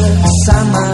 bersama